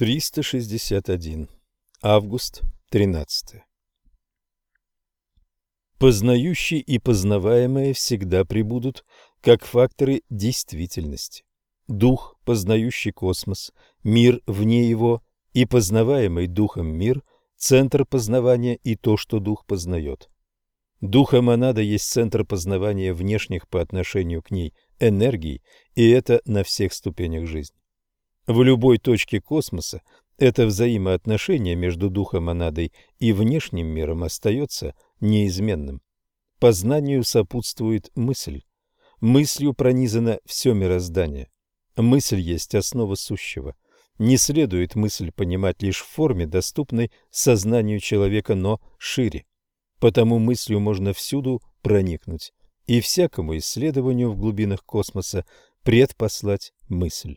361. Август 13. Познающий и познаваемое всегда прибудут как факторы действительности. Дух, познающий космос, мир вне его и познаваемый духом мир – центр познавания и то, что дух познает. Духа монада есть центр познавания внешних по отношению к ней энергий, и это на всех ступенях жизни. В любой точке космоса это взаимоотношение между духом монадой и внешним миром остается неизменным. Познанию сопутствует мысль. Мыслью пронизано все мироздание. Мысль есть основа сущего. Не следует мысль понимать лишь в форме, доступной сознанию человека, но шире. Потому мыслью можно всюду проникнуть и всякому исследованию в глубинах космоса предпослать мысль.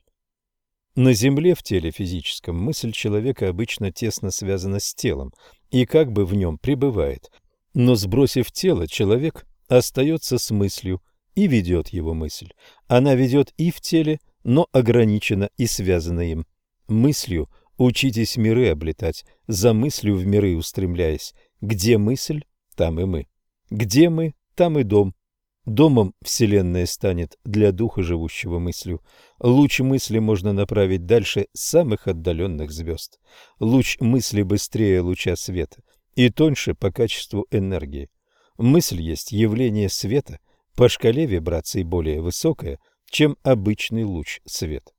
На Земле в теле физическом мысль человека обычно тесно связана с телом и как бы в нем пребывает. Но сбросив тело, человек остается с мыслью и ведет его мысль. Она ведет и в теле, но ограничена и связана им. Мыслью учитесь миры облетать, за мыслью в миры устремляясь. Где мысль, там и мы. Где мы, там и дом. Домом Вселенная станет для духа, живущего мыслью. Луч мысли можно направить дальше самых отдаленных звезд. Луч мысли быстрее луча света и тоньше по качеству энергии. Мысль есть явление света, по шкале вибраций более высокое, чем обычный луч света.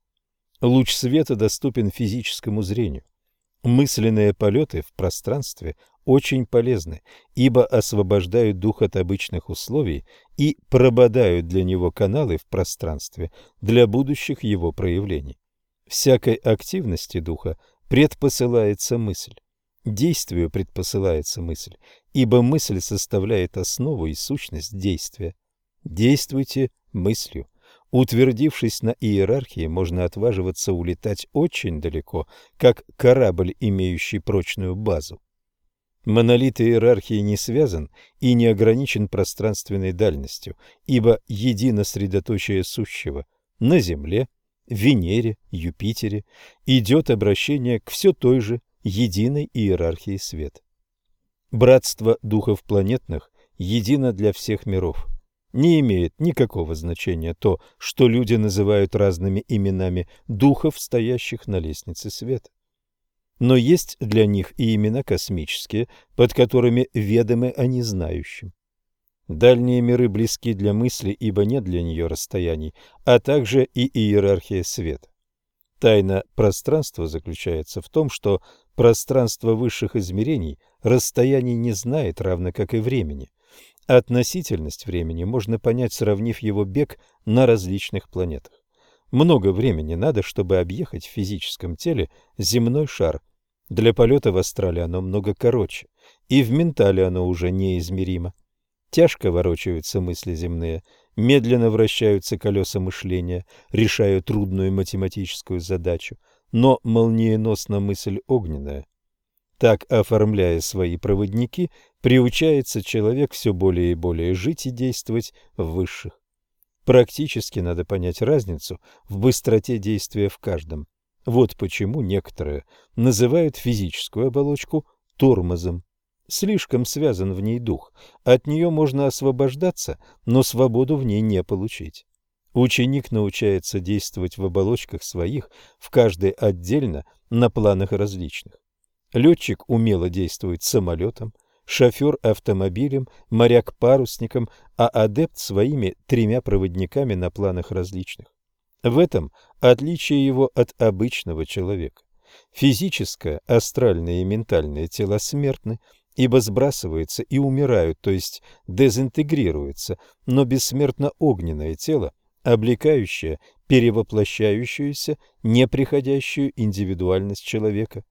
Луч света доступен физическому зрению. Мысленные полеты в пространстве очень полезны, ибо освобождают дух от обычных условий и прободают для него каналы в пространстве для будущих его проявлений. Всякой активности духа предпосылается мысль. Действию предпосылается мысль, ибо мысль составляет основу и сущность действия. Действуйте мыслью. Утвердившись на иерархии, можно отваживаться улетать очень далеко, как корабль, имеющий прочную базу. Монолит иерархии не связан и не ограничен пространственной дальностью, ибо едино средоточие сущего на Земле, Венере, Юпитере идет обращение к все той же единой иерархии света. Братство духов планетных едино для всех миров. Не имеет никакого значения то, что люди называют разными именами духов, стоящих на лестнице света но есть для них и имена космические, под которыми ведомы они знающим. Дальние миры близки для мысли, ибо нет для нее расстояний, а также и иерархия света. Тайна пространства заключается в том, что пространство высших измерений расстояний не знает, равно как и времени. Относительность времени можно понять, сравнив его бег на различных планетах. Много времени надо, чтобы объехать в физическом теле земной шар. Для полета в астрале оно много короче, и в ментале оно уже неизмеримо. Тяжко ворочаются мысли земные, медленно вращаются колеса мышления, решая трудную математическую задачу, но молниеносно мысль огненная. Так, оформляя свои проводники, приучается человек все более и более жить и действовать в высших. Практически надо понять разницу в быстроте действия в каждом. Вот почему некоторые называют физическую оболочку тормозом. Слишком связан в ней дух. От нее можно освобождаться, но свободу в ней не получить. Ученик научается действовать в оболочках своих, в каждой отдельно, на планах различных. Летчик умело действует самолетом, шофер автомобилем, моряк парусником, а адепт своими тремя проводниками на планах различных. В этом отличие его от обычного человека. Физическое, астральное и ментальное тела смертны, ибо сбрасываются и умирают, то есть дезинтегрируются, но бессмертно огненное тело, облекающее перевоплощающуюся, неприходящую индивидуальность человека.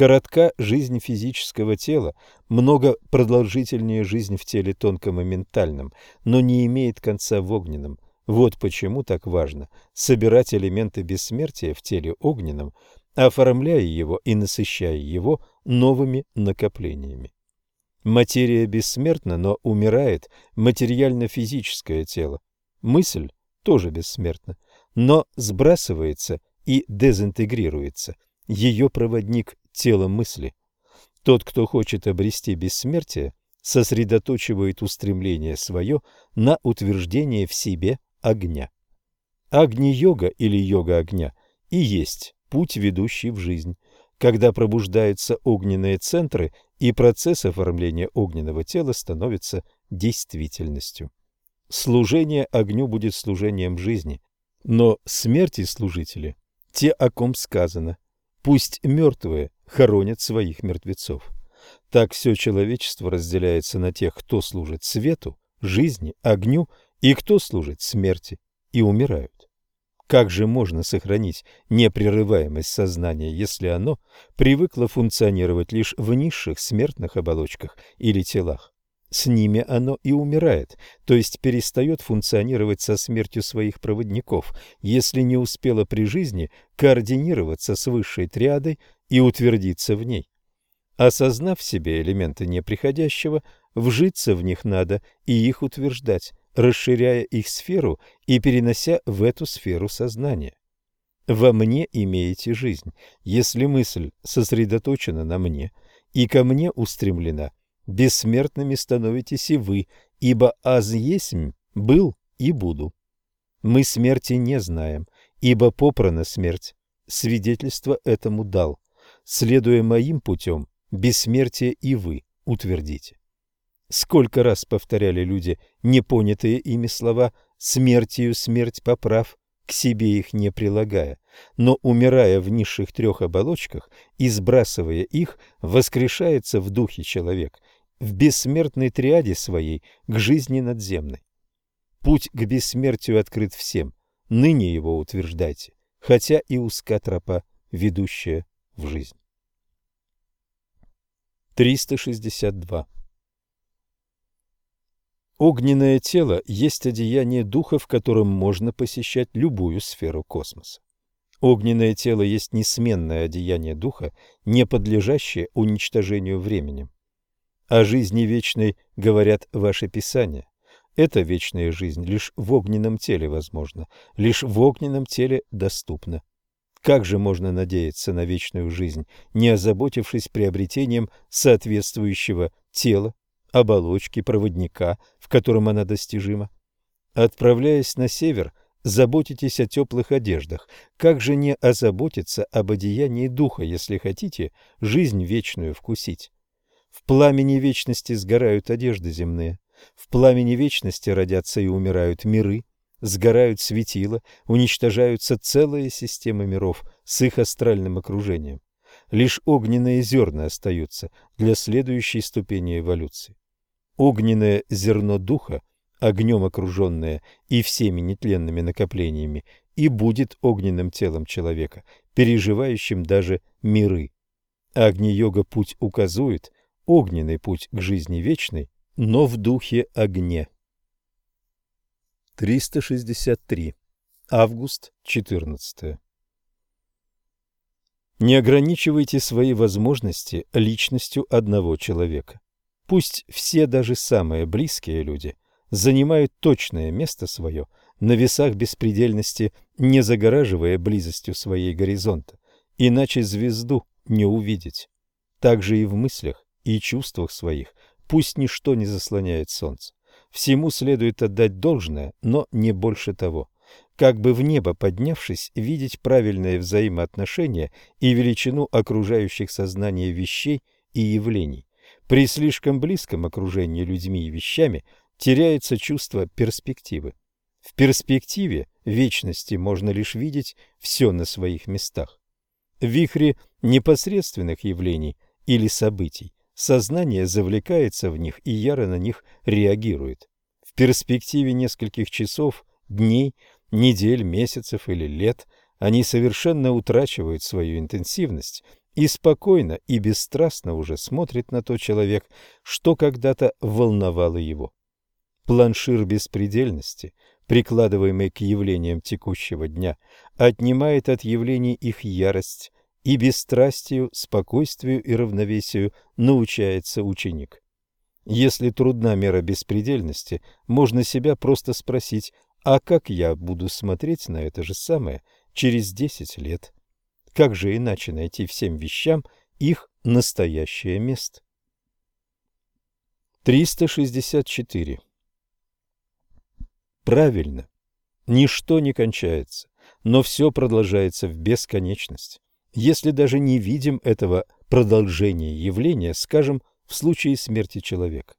Коротка жизнь физического тела, много продолжительнее жизнь в теле тонком и ментальном, но не имеет конца в огненном. Вот почему так важно собирать элементы бессмертия в теле огненном, оформляя его и насыщая его новыми накоплениями. Материя бессмертна, но умирает материально-физическое тело. Мысль тоже бессмертна, но сбрасывается и дезинтегрируется – ее проводник тело мысли. Тот, кто хочет обрести бессмертие, сосредоточивает устремление свое на утверждение в себе огня. Агни-йога или йога огня и есть путь, ведущий в жизнь. Когда пробуждаются огненные центры, и процесс оформления огненного тела становится действительностью. Служение огню будет служением жизни, но смерти служители – те, о ком сказано, пусть мертвые хоронят своих мертвецов. Так все человечество разделяется на тех, кто служит свету, жизни, огню, и кто служит смерти и умирают. Как же можно сохранить непрерываемость сознания, если оно привыкло функционировать лишь в низших смертных оболочках или телах? С ними оно и умирает, то есть перестает функционировать со смертью своих проводников, если не успело при жизни координироваться с высшей триадой и утвердиться в ней. Осознав в себе элементы неприходящего, вжиться в них надо и их утверждать, расширяя их сферу и перенося в эту сферу сознание. Во мне имеете жизнь, если мысль сосредоточена на мне и ко мне устремлена, бессмертными становитесь и вы, ибо аз есмь был и буду. Мы смерти не знаем, ибо попрана смерть. Свидетельство этому дал. Следуя моим путем, бессмертие и вы утвердите. Сколько раз повторяли люди непонятые ими слова «смертью смерть поправ», к себе их не прилагая, но, умирая в низших трех оболочках и сбрасывая их, воскрешается в духе человек, в бессмертной триаде своей к жизни надземной. Путь к бессмертию открыт всем, ныне его утверждайте, хотя и узка тропа, ведущая в жизнь. 362. Огненное тело есть одеяние духа, в котором можно посещать любую сферу космоса. Огненное тело есть несменное одеяние духа, не подлежащее уничтожению временем. О жизни вечной говорят ваши писания. Эта вечная жизнь лишь в огненном теле возможна, лишь в огненном теле доступна. Как же можно надеяться на вечную жизнь, не озаботившись приобретением соответствующего тела, оболочки, проводника, в котором она достижима? Отправляясь на север, заботитесь о теплых одеждах. Как же не озаботиться об одеянии духа, если хотите жизнь вечную вкусить? В пламени вечности сгорают одежды земные. В пламени вечности родятся и умирают миры, сгорают светила, уничтожаются целые системы миров с их астральным окружением. Лишь огненные зерна остаются для следующей ступени эволюции. Огненное зерно духа, огнем окруженное и всеми нетленными накоплениями, и будет огненным телом человека, переживающим даже миры. Агни-йога путь указует, огненный путь к жизни вечной, но в духе огне. 363. Август 14. Не ограничивайте свои возможности личностью одного человека. Пусть все, даже самые близкие люди, занимают точное место свое на весах беспредельности, не загораживая близостью своей горизонта, иначе звезду не увидеть. Так же и в мыслях и чувствах своих пусть ничто не заслоняет солнце. Всему следует отдать должное, но не больше того. Как бы в небо поднявшись, видеть правильное взаимоотношение и величину окружающих сознание вещей и явлений. При слишком близком окружении людьми и вещами теряется чувство перспективы. В перспективе вечности можно лишь видеть все на своих местах. Вихре непосредственных явлений или событий сознание завлекается в них и яро на них реагирует. В перспективе нескольких часов, дней, недель, месяцев или лет они совершенно утрачивают свою интенсивность и спокойно и бесстрастно уже смотрит на то человек, что когда-то волновало его. Планшир беспредельности, прикладываемый к явлениям текущего дня, отнимает от явлений их ярость, и бесстрастию, спокойствию и равновесию научается ученик. Если трудна мера беспредельности, можно себя просто спросить, а как я буду смотреть на это же самое через десять лет? Как же иначе найти всем вещам их настоящее место? 364. Правильно. Ничто не кончается, но все продолжается в бесконечность. Если даже не видим этого продолжения явления, скажем, в случае смерти человека.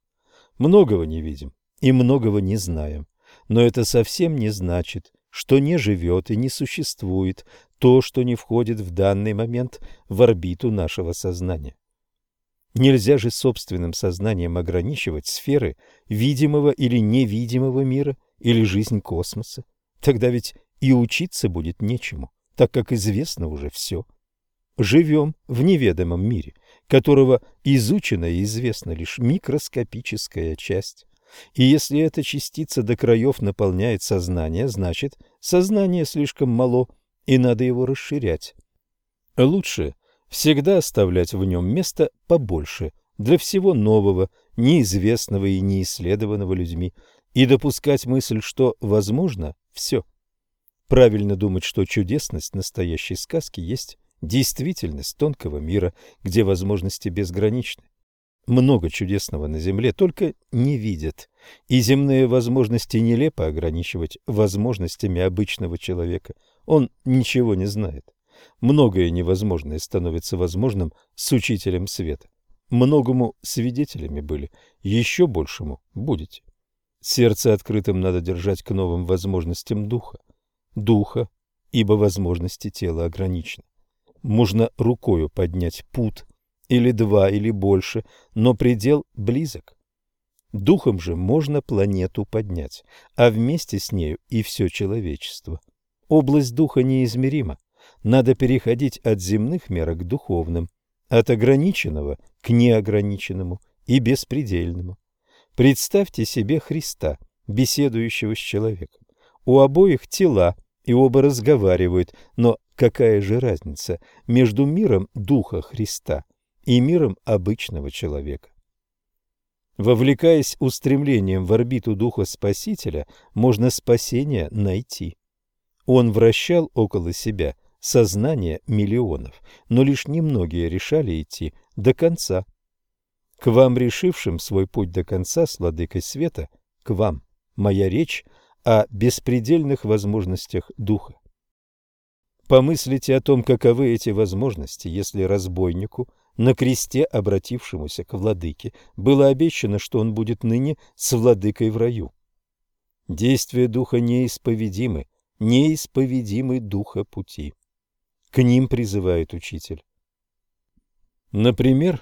Многого не видим и многого не знаем, но это совсем не значит, что не живет и не существует то, что не входит в данный момент в орбиту нашего сознания. Нельзя же собственным сознанием ограничивать сферы видимого или невидимого мира или жизнь космоса. Тогда ведь и учиться будет нечему, так как известно уже все. Живем в неведомом мире, которого изучена и известна лишь микроскопическая часть. И если эта частица до краев наполняет сознание, значит, сознание слишком мало, и надо его расширять. Лучше всегда оставлять в нем место побольше для всего нового, неизвестного и неисследованного людьми, и допускать мысль, что возможно все. Правильно думать, что чудесность настоящей сказки есть действительность тонкого мира, где возможности безграничны. Много чудесного на земле только не видят, и земные возможности нелепо ограничивать возможностями обычного человека. Он ничего не знает. Многое невозможное становится возможным с учителем света. Многому свидетелями были, еще большему будете. Сердце открытым надо держать к новым возможностям духа. Духа, ибо возможности тела ограничены. Можно рукою поднять пут, или два, или больше, но предел близок. Духом же можно планету поднять, а вместе с нею и все человечество. Область духа неизмерима. Надо переходить от земных мерок к духовным, от ограниченного к неограниченному и беспредельному. Представьте себе Христа, беседующего с человеком. У обоих тела, и оба разговаривают, но какая же разница между миром Духа Христа и миром обычного человека? Вовлекаясь устремлением в орбиту Духа Спасителя, можно спасение найти. Он вращал около себя сознание миллионов, но лишь немногие решали идти до конца. К вам, решившим свой путь до конца с владыкой света, к вам, моя речь о беспредельных возможностях духа. Помыслите о том, каковы эти возможности, если разбойнику, на кресте обратившемуся к владыке, было обещано, что он будет ныне с владыкой в раю. Действия духа неисповедимы, неисповедимы духа пути. К ним призывает учитель. Например,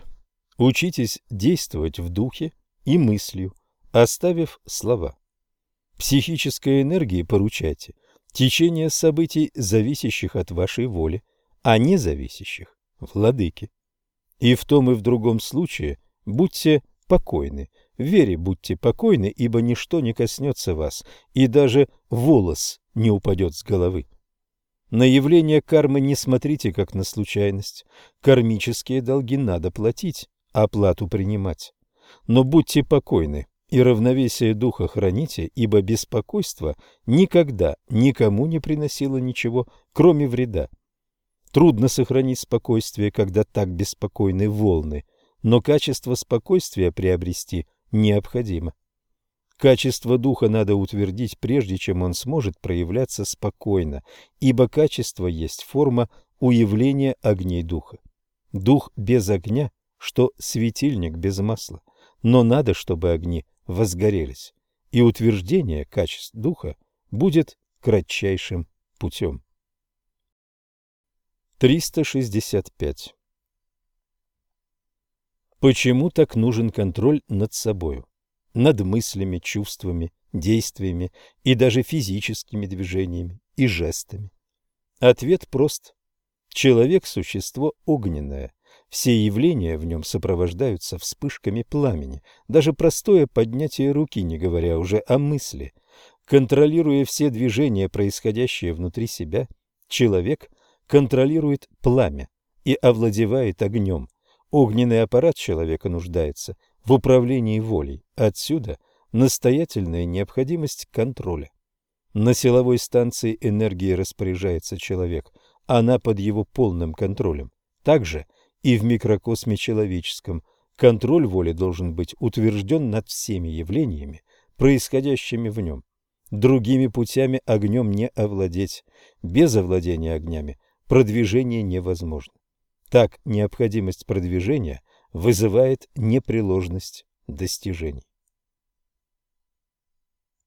учитесь действовать в духе и мыслью, оставив слова. Психической энергии поручайте течение событий, зависящих от вашей воли, а не зависящих – владыки. И в том и в другом случае будьте покойны, в вере будьте покойны, ибо ничто не коснется вас, и даже волос не упадет с головы. На явление кармы не смотрите как на случайность. Кармические долги надо платить, оплату принимать. Но будьте покойны и равновесие духа храните, ибо беспокойство никогда никому не приносило ничего, кроме вреда. Трудно сохранить спокойствие, когда так беспокойны волны, но качество спокойствия приобрести необходимо. Качество духа надо утвердить, прежде чем он сможет проявляться спокойно, ибо качество есть форма уявления огней духа. Дух без огня, что светильник без масла, но надо, чтобы огни возгорелись, и утверждение качеств духа будет кратчайшим путем. 365. Почему так нужен контроль над собою, над мыслями, чувствами, действиями и даже физическими движениями и жестами? Ответ прост. Человек – существо огненное. Все явления в нем сопровождаются вспышками пламени. Даже простое поднятие руки, не говоря уже о мысли. Контролируя все движения, происходящие внутри себя, человек контролирует пламя и овладевает огнем. Огненный аппарат человека нуждается в управлении волей. Отсюда настоятельная необходимость контроля. На силовой станции энергии распоряжается человек, она под его полным контролем. Также и в микрокосме человеческом контроль воли должен быть утвержден над всеми явлениями, происходящими в нем. Другими путями огнем не овладеть. Без овладения огнями продвижение невозможно. Так необходимость продвижения вызывает непреложность достижений.